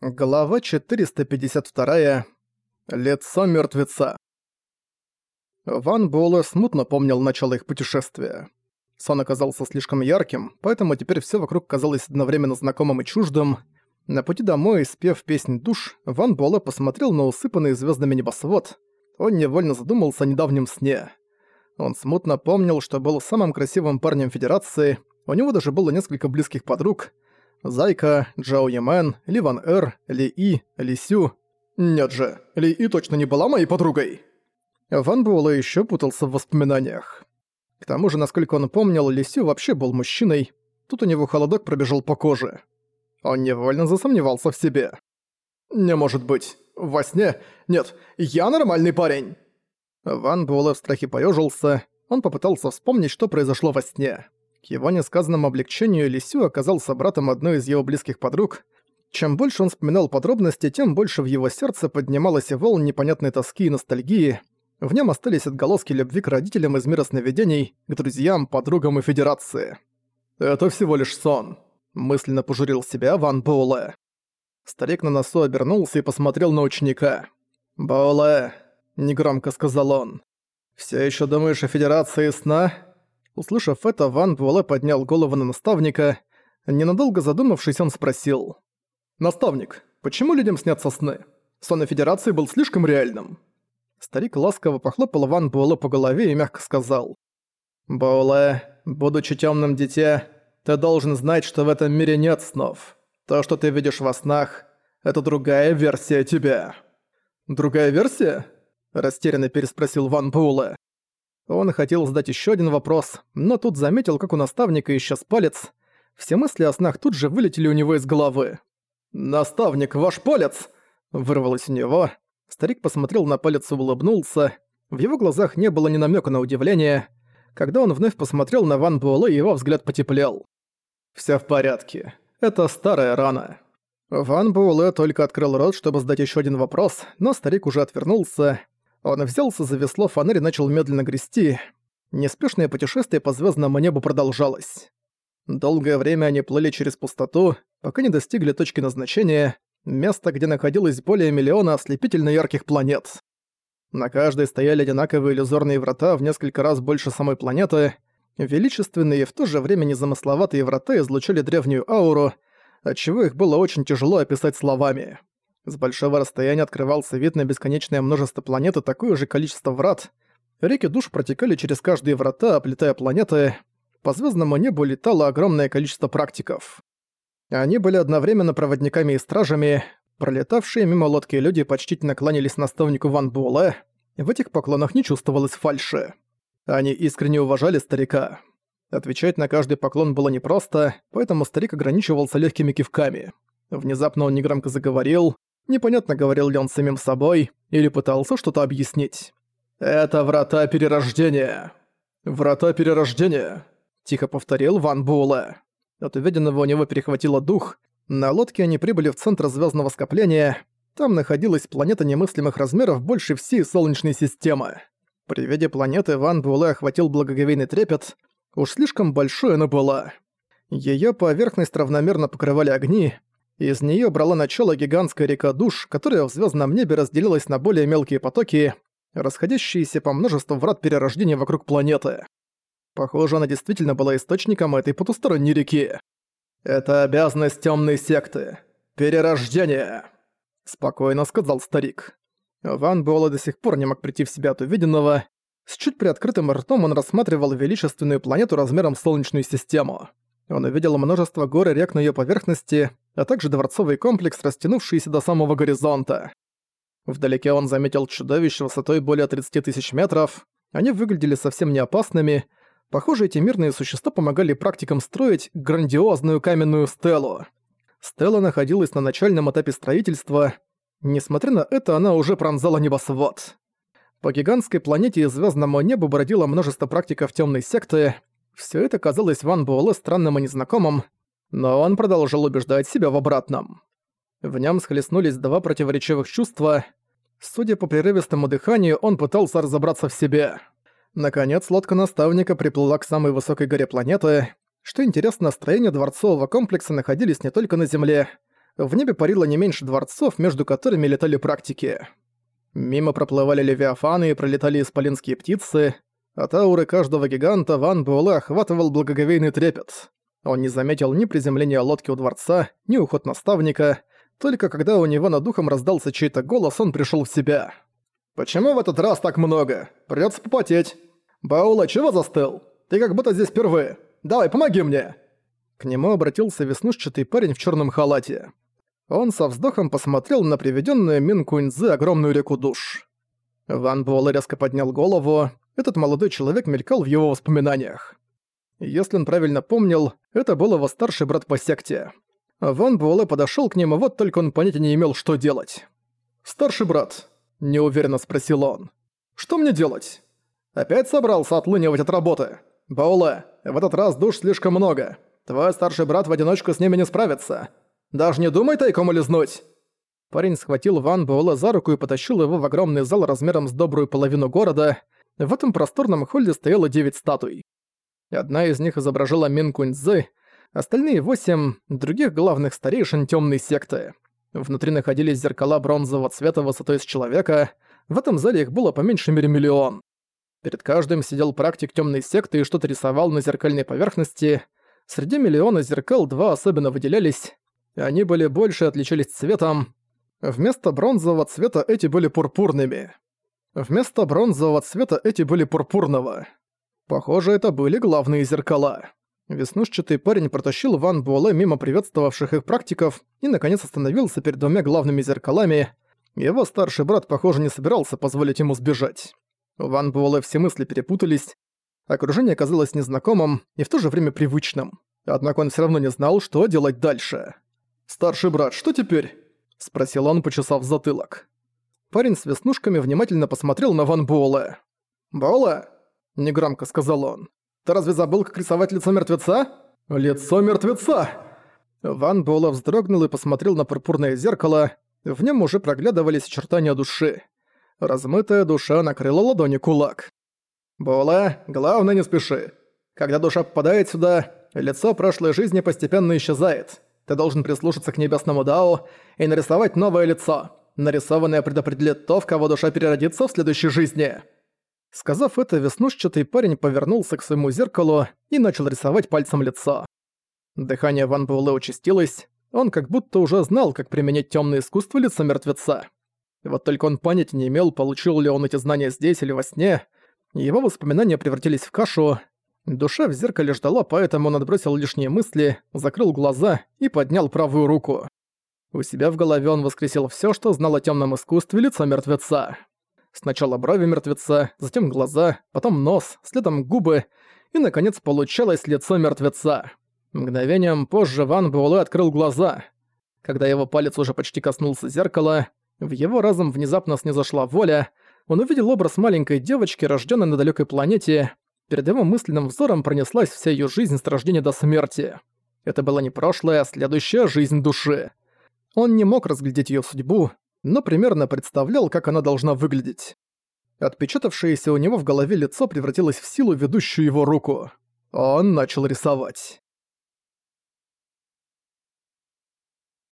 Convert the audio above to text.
Глава 452. Лицо мертвеца. Ван Буэлэ смутно помнил начало их путешествия. Сон оказался слишком ярким, поэтому теперь все вокруг казалось одновременно знакомым и чуждым. На пути домой, спев песнь душ, Ван Буэлэ посмотрел на усыпанный звездами небосвод. Он невольно задумался о недавнем сне. Он смутно помнил, что был самым красивым парнем Федерации, у него даже было несколько близких подруг — Зайка, Джао Ямен, Ли Ван Эр, Ли И, Ли Сю. Нет же, Ли И точно не была моей подругой. Ван Буэлэ ещё путался в воспоминаниях. К тому же, насколько он помнил, Ли Сю вообще был мужчиной. Тут у него холодок пробежал по коже. Он невольно засомневался в себе. «Не может быть. Во сне? Нет, я нормальный парень!» Ван Буэлэ в страхе поёжился. Он попытался вспомнить, что произошло во сне. К его несказанному облегчению Лисю оказался братом одной из его близких подруг. Чем больше он вспоминал подробности, тем больше в его сердце поднималась волн непонятной тоски и ностальгии. В нем остались отголоски любви к родителям из мира сновидений, к друзьям, подругам и Федерации. «Это всего лишь сон», — мысленно пожурил себя Ван Боуле. Старик на носу обернулся и посмотрел на ученика. «Боуле», — негромко сказал он, — «всё ещё думаешь о Федерации сна?» Услышав это, Ван Буэлэ поднял голову на наставника. Ненадолго задумавшись, он спросил. «Наставник, почему людям снятся сны? Сон Федерации был слишком реальным». Старик ласково похлопал Ван Буэлэ по голове и мягко сказал. «Буэлэ, будучи темным дитя, ты должен знать, что в этом мире нет снов. То, что ты видишь во снах, это другая версия тебя». «Другая версия?» – растерянно переспросил Ван Буэлэ. Он хотел задать еще один вопрос, но тут заметил, как у наставника исчез палец. Все мысли о снах тут же вылетели у него из головы. «Наставник, ваш палец!» Вырвалось у него. Старик посмотрел на палец и улыбнулся. В его глазах не было ни намека на удивление. Когда он вновь посмотрел на Ван Буэлэ, его взгляд потеплел. Все в порядке. Это старая рана». Ван Буэлэ только открыл рот, чтобы задать еще один вопрос, но старик уже отвернулся. Он взялся за весло, фонарь и начал медленно грести. Неспешное путешествие по звездному небу продолжалось. Долгое время они плыли через пустоту, пока не достигли точки назначения, места, где находилось более миллиона ослепительно ярких планет. На каждой стояли одинаковые иллюзорные врата в несколько раз больше самой планеты. Величественные и в то же время незамысловатые врата излучали древнюю ауру, отчего их было очень тяжело описать словами. С большого расстояния открывался вид на бесконечное множество планет и такое же количество врат. Реки душ протекали через каждые врата, оплетая планеты. По звездному небу летало огромное количество практиков. Они были одновременно проводниками и стражами. Пролетавшие мимо лодки люди почтительно кланялись наставнику Ван Буэлэ. В этих поклонах не чувствовалось фальши. Они искренне уважали старика. Отвечать на каждый поклон было непросто, поэтому старик ограничивался легкими кивками. Внезапно он негромко заговорил. Непонятно, говорил ли он самим собой или пытался что-то объяснить. «Это врата перерождения!» «Врата перерождения!» – тихо повторил Ван Буэлэ. От увиденного у него перехватило дух. На лодке они прибыли в центр звездного скопления. Там находилась планета немыслимых размеров больше всей Солнечной системы. При виде планеты Ван Буэлэ охватил благоговейный трепет. Уж слишком большой она была. Её поверхность равномерно покрывали огни, из нее брала начало гигантская река душ, которая в звездном небе разделилась на более мелкие потоки, расходящиеся по множеству врат перерождения вокруг планеты. Похоже, она действительно была источником этой потусторонней реки. «Это обязанность темной секты. Перерождение!» Спокойно сказал старик. Ван Буэлэ до сих пор не мог прийти в себя от увиденного. С чуть приоткрытым ртом он рассматривал величественную планету размером с Солнечную систему. Он увидел множество гор и рек на её поверхности, а также дворцовый комплекс, растянувшийся до самого горизонта. Вдалеке он заметил чудовищ высотой более 30 тысяч метров. Они выглядели совсем не опасными. Похоже, эти мирные существа помогали практикам строить грандиозную каменную стелу. Стела находилась на начальном этапе строительства. Несмотря на это, она уже пронзала небосвод. По гигантской планете и звездному небу бродило множество практиков темной секты. Все это казалось Ван Буэлэ странным и незнакомым, но он продолжил убеждать себя в обратном. В нем схлестнулись два противоречивых чувства. Судя по прерывистому дыханию, он пытался разобраться в себе. Наконец, лодка наставника приплыла к самой высокой горе планеты. Что интересно, строения дворцового комплекса находились не только на Земле. В небе парило не меньше дворцов, между которыми летали практики. Мимо проплывали левиафаны и пролетали исполинские птицы. От ауры каждого гиганта Ван Буэлэ охватывал благоговейный трепет. Он не заметил ни приземления лодки у дворца, ни уход наставника. Только когда у него над духом раздался чей-то голос, он пришел в себя. «Почему в этот раз так много? Придётся попотеть. Баула, чего застыл? Ты как будто здесь впервые. Давай, помоги мне!» К нему обратился веснушчатый парень в черном халате. Он со вздохом посмотрел на приведенную Мин Куньзы огромную реку душ. Ван Буэлэ резко поднял голову. Этот молодой человек мелькал в его воспоминаниях. Если он правильно помнил, это был его старший брат по секте. Ван Буэлэ подошёл к нему, вот только он понятия не имел, что делать. «Старший брат», — неуверенно спросил он, — «что мне делать?» «Опять собрался отлынивать от работы? Бауле, в этот раз душ слишком много. Твой старший брат в одиночку с ними не справится. Даже не думай тайком улизнуть!» Парень схватил Ван Буэлэ за руку и потащил его в огромный зал размером с добрую половину города. В этом просторном холле стояло девять статуй. Одна из них изображала Мин Куньцзы, остальные восемь — других главных старейшин темной секты. Внутри находились зеркала бронзового цвета высотой с человека, в этом зале их было по меньшей мере миллион. Перед каждым сидел практик темной секты и что-то рисовал на зеркальной поверхности. Среди миллиона зеркал два особенно выделялись. Они были больше и отличались цветом. Вместо бронзового цвета эти были пурпурными. Вместо бронзового цвета эти были пурпурного. Похоже, это были главные зеркала. Веснушчатый парень протащил Ван Буэлэ мимо приветствовавших их практиков и наконец остановился перед двумя главными зеркалами. Его старший брат, похоже, не собирался позволить ему сбежать. Ван Буэлэ все мысли перепутались. Окружение казалось незнакомым и в то же время привычным. Однако он все равно не знал, что делать дальше. «Старший брат, что теперь?» – спросил он, почесав затылок. Парень с веснушками внимательно посмотрел на Ван Буэлэ. «Буэлэ?» – негромко сказал он. «Ты разве забыл, как рисовать лицо мертвеца?» «Лицо мертвеца!» Ван Буэлэ вздрогнул и посмотрел на пурпурное зеркало. В нем уже проглядывались очертания души. Размытая душа накрыла ладони кулак. «Буэлэ, главное не спеши. Когда душа попадает сюда, лицо прошлой жизни постепенно исчезает. Ты должен прислушаться к небесному Дао и нарисовать новое лицо. Нарисованное предопределит то, в кого душа переродится в следующей жизни». Сказав это, веснушчатый парень повернулся к своему зеркалу и начал рисовать пальцем лицо. Дыхание Ван Буэлэ участилось, он как будто уже знал, как применять темное искусство лица мертвеца. Вот только он понятия не имел, получил ли он эти знания здесь или во сне. Его воспоминания превратились в кашу. Душа в зеркале ждала, поэтому он отбросил лишние мысли, закрыл глаза и поднял правую руку. У себя в голове он воскресил все, что знал о темном искусстве лица мертвеца. Сначала брови мертвеца, затем глаза, потом нос, следом губы, и, наконец, получалось лицо мертвеца. Мгновением позже Ван Буэлэ открыл глаза. Когда его палец уже почти коснулся зеркала, в его разум внезапно снизошла воля, он увидел образ маленькой девочки, рожденной на далекой планете. Перед его мысленным взором пронеслась вся ее жизнь с рождения до смерти. Это была не прошлая, а следующая жизнь души. Он не мог разглядеть ее судьбу, но примерно представлял, как она должна выглядеть. Отпечатавшееся у него в голове лицо превратилось в силу, ведущую его руку. Он начал рисовать.